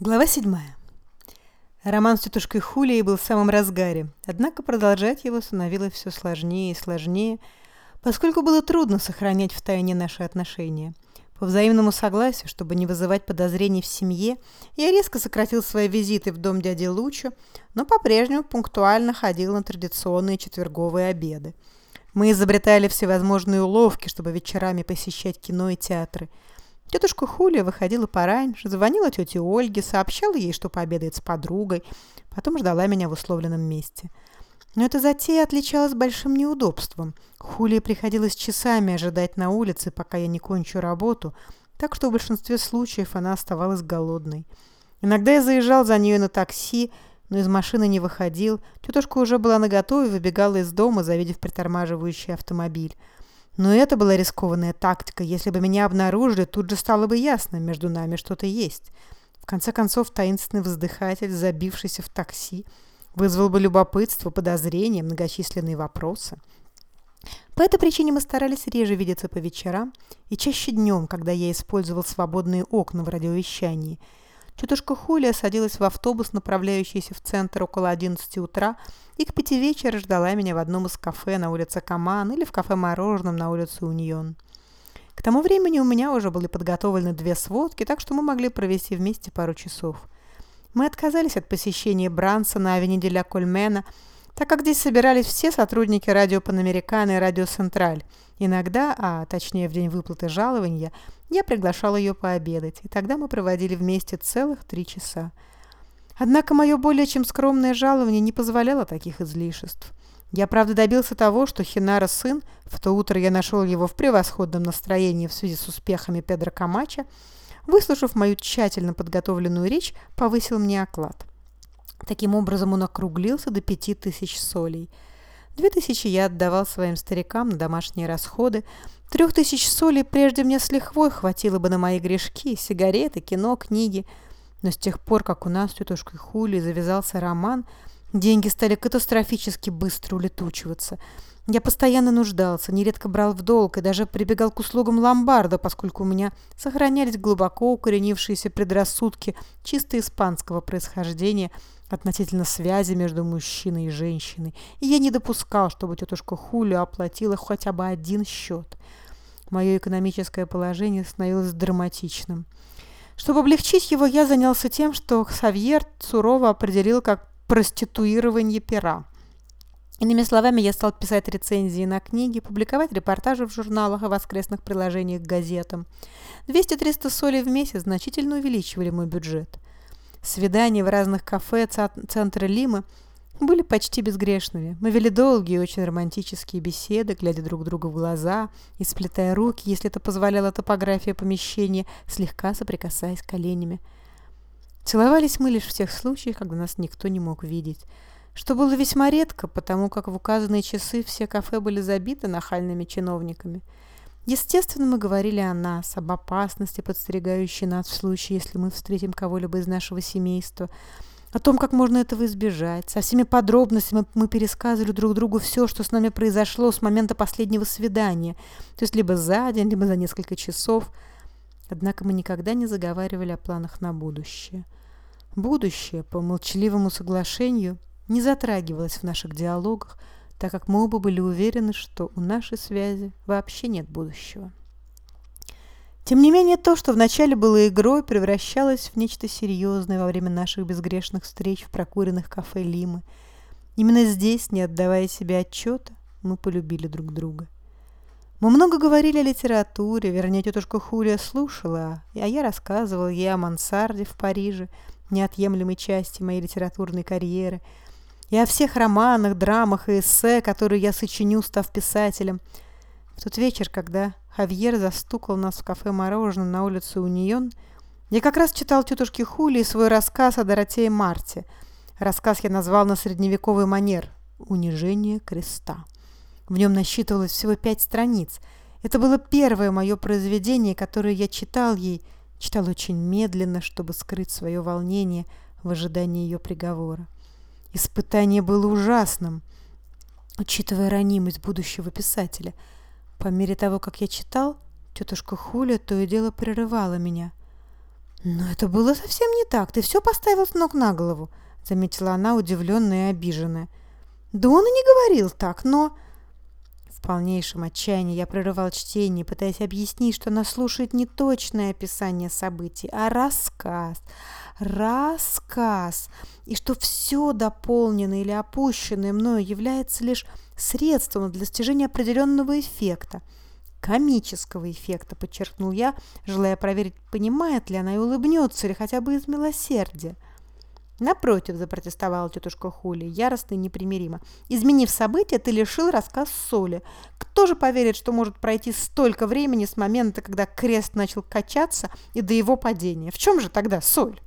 Глава 7. Роман с тетушкой Хулией был в самом разгаре, однако продолжать его становилось все сложнее и сложнее, поскольку было трудно сохранять в тайне наши отношения. По взаимному согласию, чтобы не вызывать подозрений в семье, я резко сократил свои визиты в дом дяди Лучо, но по-прежнему пунктуально ходил на традиционные четверговые обеды. Мы изобретали всевозможные уловки, чтобы вечерами посещать кино и театры – Тетушка Хуля выходила пораньше, звонила тете Ольге, сообщала ей, что пообедает с подругой, потом ждала меня в условленном месте. Но эта затея отличалась большим неудобством. Хуле приходилось часами ожидать на улице, пока я не кончу работу, так что в большинстве случаев она оставалась голодной. Иногда я заезжал за нее на такси, но из машины не выходил. Тетушка уже была наготове и выбегала из дома, завидев притормаживающий автомобиль. Но это была рискованная тактика. Если бы меня обнаружили, тут же стало бы ясно, между нами что-то есть. В конце концов, таинственный вздыхатель, забившийся в такси, вызвал бы любопытство, подозрения, многочисленные вопросы. По этой причине мы старались реже видеться по вечерам и чаще днем, когда я использовал свободные окна в радиовещании – Тетушка Хулия садилась в автобус, направляющийся в центр около 11 утра, и к пяти вечера ждала меня в одном из кафе на улице Каман или в кафе-мороженом на улице Уньон. К тому времени у меня уже были подготовлены две сводки, так что мы могли провести вместе пару часов. Мы отказались от посещения Бранса на авеню ля Кольмена – так как здесь собирались все сотрудники радио Панамерикана и радио Централь. Иногда, а точнее в день выплаты жалования, я приглашала ее пообедать, и тогда мы проводили вместе целых три часа. Однако мое более чем скромное жалование не позволяло таких излишеств. Я, правда, добился того, что Хинара сын, в то утро я нашел его в превосходном настроении в связи с успехами Педро Камача, выслушав мою тщательно подготовленную речь, повысил мне оклад. Таким образом он округлился до пяти тысяч солей. Две тысячи я отдавал своим старикам на домашние расходы. Трех тысяч солей прежде мне с лихвой хватило бы на мои грешки, сигареты, кино, книги. Но с тех пор, как у нас с тетушкой Хули завязался роман, деньги стали катастрофически быстро улетучиваться – я постоянно нуждался, нередко брал в долг и даже прибегал к услугам ломбарда, поскольку у меня сохранялись глубоко укоренившиеся предрассудки чисто испанского происхождения относительно связи между мужчиной и женщиной, и я не допускал, чтобы тетушка Хулио оплатила хотя бы один счет. Мое экономическое положение становилось драматичным. Чтобы облегчить его, я занялся тем, что Савьер сурово определил как проституирование пера. Иными словами, я стал писать рецензии на книги, публиковать репортажи в журналах и воскресных приложениях к газетам. 200-300 солей в месяц значительно увеличивали мой бюджет. Свидания в разных кафе центра Лимы были почти безгрешными. Мы вели долгие, очень романтические беседы, глядя друг другу в глаза и сплетая руки, если это позволяла топография помещения, слегка соприкасаясь коленями. Целовались мы лишь в тех случаях, когда нас никто не мог видеть что было весьма редко, потому как в указанные часы все кафе были забиты нахальными чиновниками. Естественно, мы говорили о нас, об опасности, подстерегающей нас в случае, если мы встретим кого-либо из нашего семейства, о том, как можно этого избежать. Со всеми подробностями мы пересказывали друг другу все, что с нами произошло с момента последнего свидания, то есть либо за день, либо за несколько часов. Однако мы никогда не заговаривали о планах на будущее. Будущее, по молчаливому соглашению – не затрагивалась в наших диалогах, так как мы оба были уверены, что у нашей связи вообще нет будущего. Тем не менее, то, что вначале было игрой, превращалось в нечто серьезное во время наших безгрешных встреч в прокуренных кафе Лимы. Именно здесь, не отдавая себе отчета, мы полюбили друг друга. Мы много говорили о литературе, вернее, тетушка Хулия слушала, а я рассказывал ей о мансарде в Париже, неотъемлемой части моей литературной карьеры – и о всех романах, драмах и эссе, которые я сочиню, став писателем. В тот вечер, когда Хавьер застукал нас в кафе «Мороженое» на улице Унион, я как раз читал тетушке Хули свой рассказ о Доротее Марте. Рассказ я назвал на средневековый манер «Унижение креста». В нем насчитывалось всего пять страниц. Это было первое мое произведение, которое я читал ей, читал очень медленно, чтобы скрыть свое волнение в ожидании ее приговора. Испытание было ужасным, учитывая ранимость будущего писателя. По мере того, как я читал, тетушка Хуля то и дело прерывала меня. «Но это было совсем не так. Ты все поставил с ног на голову», — заметила она, удивленная и обиженная. «Да он и не говорил так, но...» В полнейшем отчаянии я прерывал чтение, пытаясь объяснить, что она слушает не точное описание событий, а рассказ. Рассказ. И что все дополненное или опущенное мною является лишь средством для достижения определенного эффекта — комического эффекта, подчеркнул я, желая проверить, понимает ли она и улыбнется, или хотя бы из милосердия. Напротив, запротестовала тетушка Хули, яростно и непримиримо. Изменив события, ты лишил рассказ соли. Кто же поверит, что может пройти столько времени с момента, когда крест начал качаться, и до его падения? В чем же тогда соль?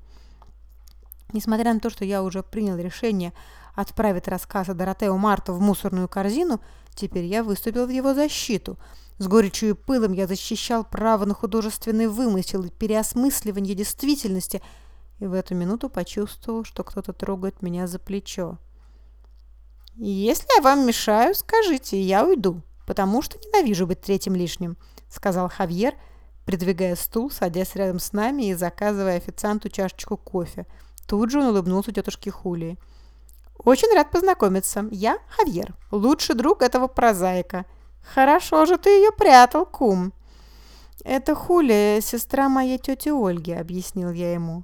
Несмотря на то, что я уже принял решение отправить рассказ о Доротео Марту в мусорную корзину, теперь я выступил в его защиту – с горечью и пылом я защищал право на художественный вымысел и переосмысливание действительности, и в эту минуту почувствовал, что кто-то трогает меня за плечо. «Если я вам мешаю, скажите, я уйду, потому что ненавижу быть третьим лишним», сказал Хавьер, придвигая стул, садясь рядом с нами и заказывая официанту чашечку кофе. Тут же он улыбнулся тетушке Хулии. «Очень рад познакомиться. Я Хавьер, лучший друг этого прозаика. «Хорошо же ты ее прятал, кум!» «Это Хуля, сестра моей тети Ольги», — объяснил я ему.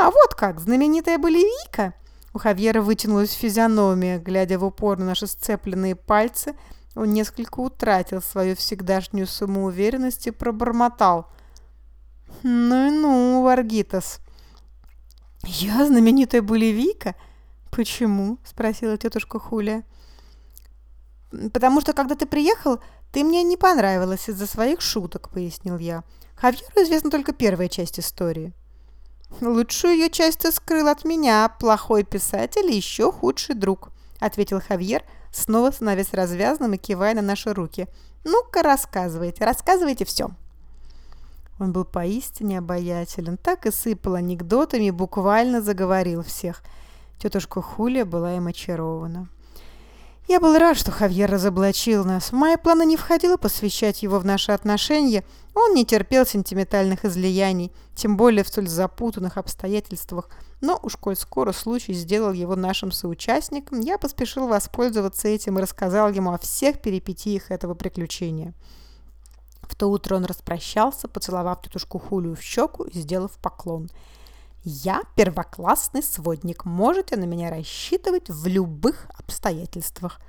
«А, вот как, знаменитая болевика!» У Хавьера вытянулась физиономия, глядя в упор на наши сцепленные пальцы. Он несколько утратил свою всегдашнюю самоуверенность и пробормотал. «Ну и ну, Варгитас!» «Я знаменитая болевика?» «Почему?» — спросила тетушка Хуля. «Потому что, когда ты приехал, ты мне не понравилась из-за своих шуток», — пояснил я. «Хавьеру известна только первая часть истории». «Лучшую ее часть ты скрыл от меня, плохой писатель и еще худший друг», — ответил Хавьер, снова становясь развязным и кивая на наши руки. «Ну-ка, рассказывайте, рассказывайте все». Он был поистине обаятелен, так и сыпал анекдотами, буквально заговорил всех. Тетушка Хуля была им очарована. Я был рад, что Хавьер разоблачил нас. В мои планы не входило посвящать его в наши отношения. Он не терпел сентиментальных излияний, тем более в столь запутанных обстоятельствах. Но уж коль скоро случай сделал его нашим соучастником, я поспешил воспользоваться этим и рассказал ему о всех перипетиях этого приключения. В то утро он распрощался, поцеловав тетушку Хулию в щеку и сделав поклон – я первоклассный сводник. Можете на меня рассчитывать в любых обстоятельствах.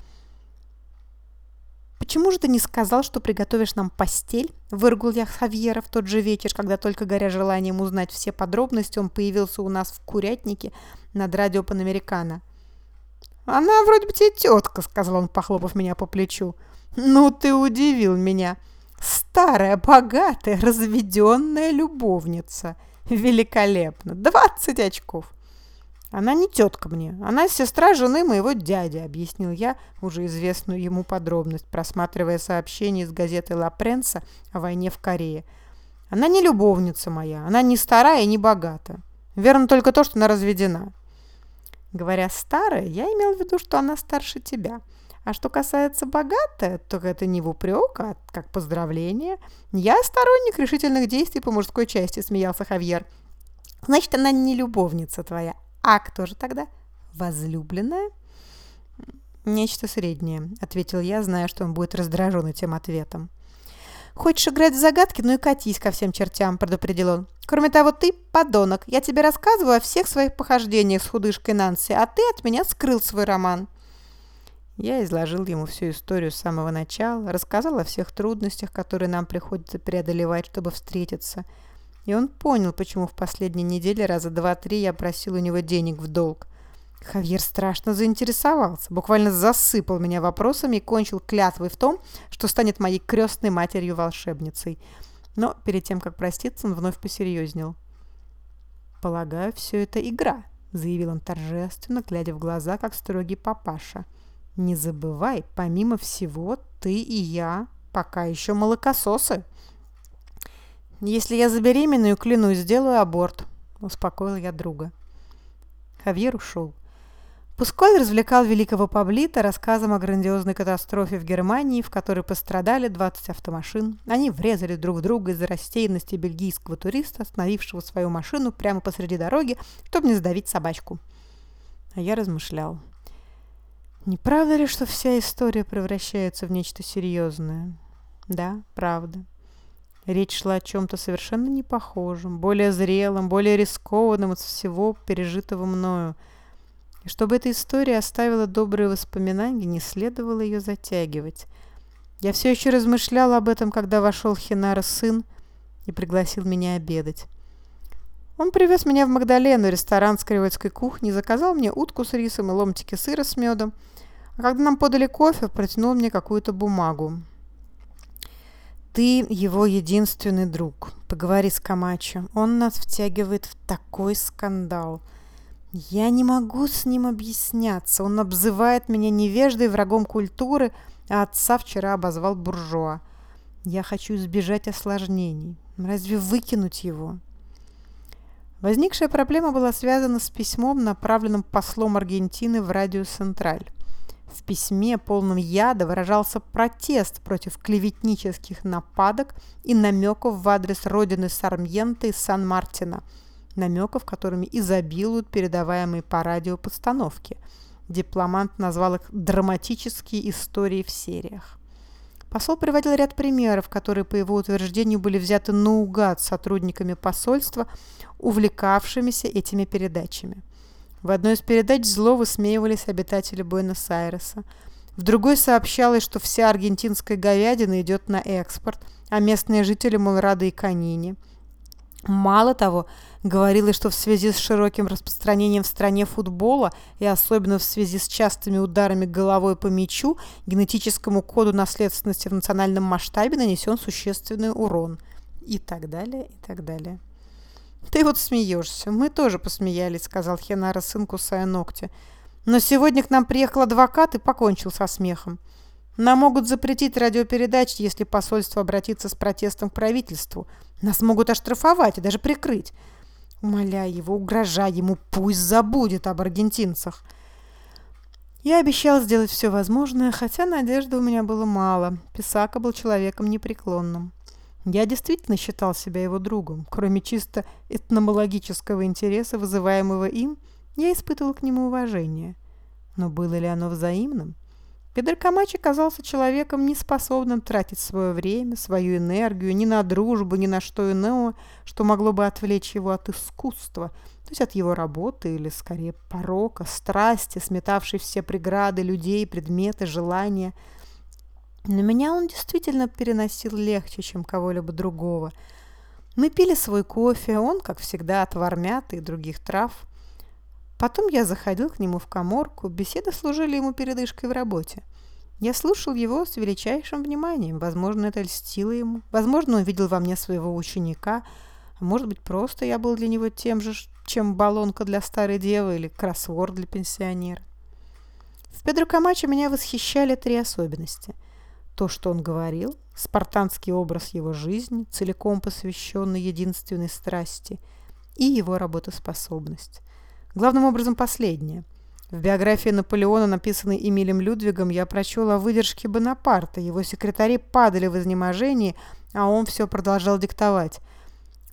«Почему же ты не сказал, что приготовишь нам постель?» Выргул я Хавьера в тот же вечер, когда только горя желанием узнать все подробности, он появился у нас в курятнике над радио Панамерикано. «Она вроде бы тебе тетка», — сказал он, похлопав меня по плечу. «Ну ты удивил меня. Старая, богатая, разведенная любовница». Великолепно. 20 очков. Она не тетка мне, она сестра жены моего дяди, объяснил я уже известную ему подробность, просматривая сообщение из газеты «Ла Пренса» о войне в Корее. Она не любовница моя, она не старая и не богата. Верно только то, что она разведена. Говоря «старая», я имел в виду, что она старше тебя – а что касается богатая, то это не в упрек, а как поздравление. Я сторонник решительных действий по мужской части, смеялся Хавьер. Значит, она не любовница твоя. А кто же тогда? Возлюбленная? Нечто среднее, ответил я, зная, что он будет раздражен этим ответом. «Хочешь играть в загадки? Ну и катись ко всем чертям», — предупредил он. «Кроме того, ты подонок. Я тебе рассказываю о всех своих похождениях с худышкой Нанси, а ты от меня скрыл свой роман». Я изложил ему всю историю с самого начала, рассказал о всех трудностях, которые нам приходится преодолевать, чтобы встретиться. И он понял, почему в последние недели раза два-три я просил у него денег в долг. Хавьер страшно заинтересовался, буквально засыпал меня вопросами и кончил клятвой в том, что станет моей крестной матерью-волшебницей. Но перед тем, как проститься, он вновь посерьезнел. «Полагаю, все это игра», — заявил он торжественно, глядя в глаза, как строгий папаша. — не забывай, помимо всего, ты и я пока еще молокососы. Если я забеременную, клянусь, сделаю аборт, успокоил я друга. Хавьер ушел. Пусколь развлекал великого Паблита рассказом о грандиозной катастрофе в Германии, в которой пострадали 20 автомашин. Они врезали друг в друга из-за растерянности бельгийского туриста, остановившего свою машину прямо посреди дороги, чтобы не сдавить собачку. А я размышлял. Не правда ли, что вся история превращается в нечто серьезное? Да, правда. Речь шла о чем-то совершенно непохожем, более зрелом, более рискованном от всего пережитого мною – и чтобы эта история оставила добрые воспоминания, не следовало ее затягивать. Я все еще размышляла об этом, когда вошел Хинара сын и пригласил меня обедать. Он привез меня в Магдалену, ресторан с кривольской кухни, заказал мне утку с рисом и ломтики сыра с медом. А когда нам подали кофе, протянул мне какую-то бумагу. «Ты его единственный друг. Поговори с Камачо. Он нас втягивает в такой скандал». Я не могу с ним объясняться. Он обзывает меня невеждой, врагом культуры, а отца вчера обозвал буржуа. Я хочу избежать осложнений. Разве выкинуть его? Возникшая проблема была связана с письмом, направленным послом Аргентины в Радио Централь. В письме, полном яда, выражался протест против клеветнических нападок и намеков в адрес родины Сармьента и Сан-Мартина – намеков, которыми изобилуют передаваемые по радио постановки. Дипломант назвал их «драматические истории в сериях». Посол приводил ряд примеров, которые, по его утверждению, были взяты наугад сотрудниками посольства, увлекавшимися этими передачами. В одной из передач зло высмеивались обитатели Буэнос-Айреса. В другой сообщалось, что вся аргентинская говядина идет на экспорт, а местные жители, мол, рады и конине – Мало того, говорилось, что в связи с широким распространением в стране футбола и особенно в связи с частыми ударами головой по мячу, генетическому коду наследственности в национальном масштабе нанесен существенный урон. И так далее, и так далее. «Ты вот смеешься. Мы тоже посмеялись», — сказал Хенара сын, кусая ногти. «Но сегодня к нам приехал адвокат и покончил со смехом. Нам могут запретить радиопередачи, если посольство обратится с протестом к правительству. Нас могут оштрафовать и даже прикрыть. Умоляй его, угрожай ему, пусть забудет об аргентинцах. Я обещал сделать все возможное, хотя надежды у меня было мало. Писака был человеком непреклонным. Я действительно считал себя его другом. Кроме чисто этномологического интереса, вызываемого им, я испытывал к нему уважение. Но было ли оно взаимным? Педро Камачи казался человеком, неспособным тратить свое время, свою энергию ни на дружбу, ни на что иное, что могло бы отвлечь его от искусства, то есть от его работы или, скорее, порока, страсти, сметавшей все преграды людей, предметы, желания. Но меня он действительно переносил легче, чем кого-либо другого. Мы пили свой кофе, он, как всегда, отвар мяты и других трав – Потом я заходил к нему в коморку, беседы служили ему передышкой в работе. Я слушал его с величайшим вниманием. Возможно, это льстило ему. Возможно, он видел во мне своего ученика. А может быть, просто я был для него тем же, чем баллонка для старой девы или кроссворд для пенсионера. В Педро Камачо меня восхищали три особенности. То, что он говорил, спартанский образ его жизни, целиком посвященный единственной страсти, и его работоспособность. Главным образом последнее. В биографии Наполеона, написанной Эмилем Людвигом, я прочел о выдержке Бонапарта. Его секретари падали в изнеможении, а он все продолжал диктовать.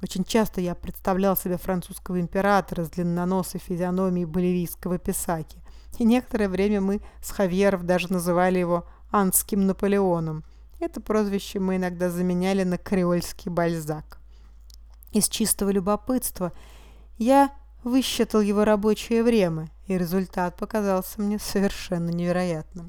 Очень часто я представлял себе французского императора с длинноносой физиономией боливийского писаки. И некоторое время мы с Хавьеров даже называли его «анским Наполеоном». Это прозвище мы иногда заменяли на креольский бальзак. Из чистого любопытства я высчитал его рабочее время, и результат показался мне совершенно невероятным.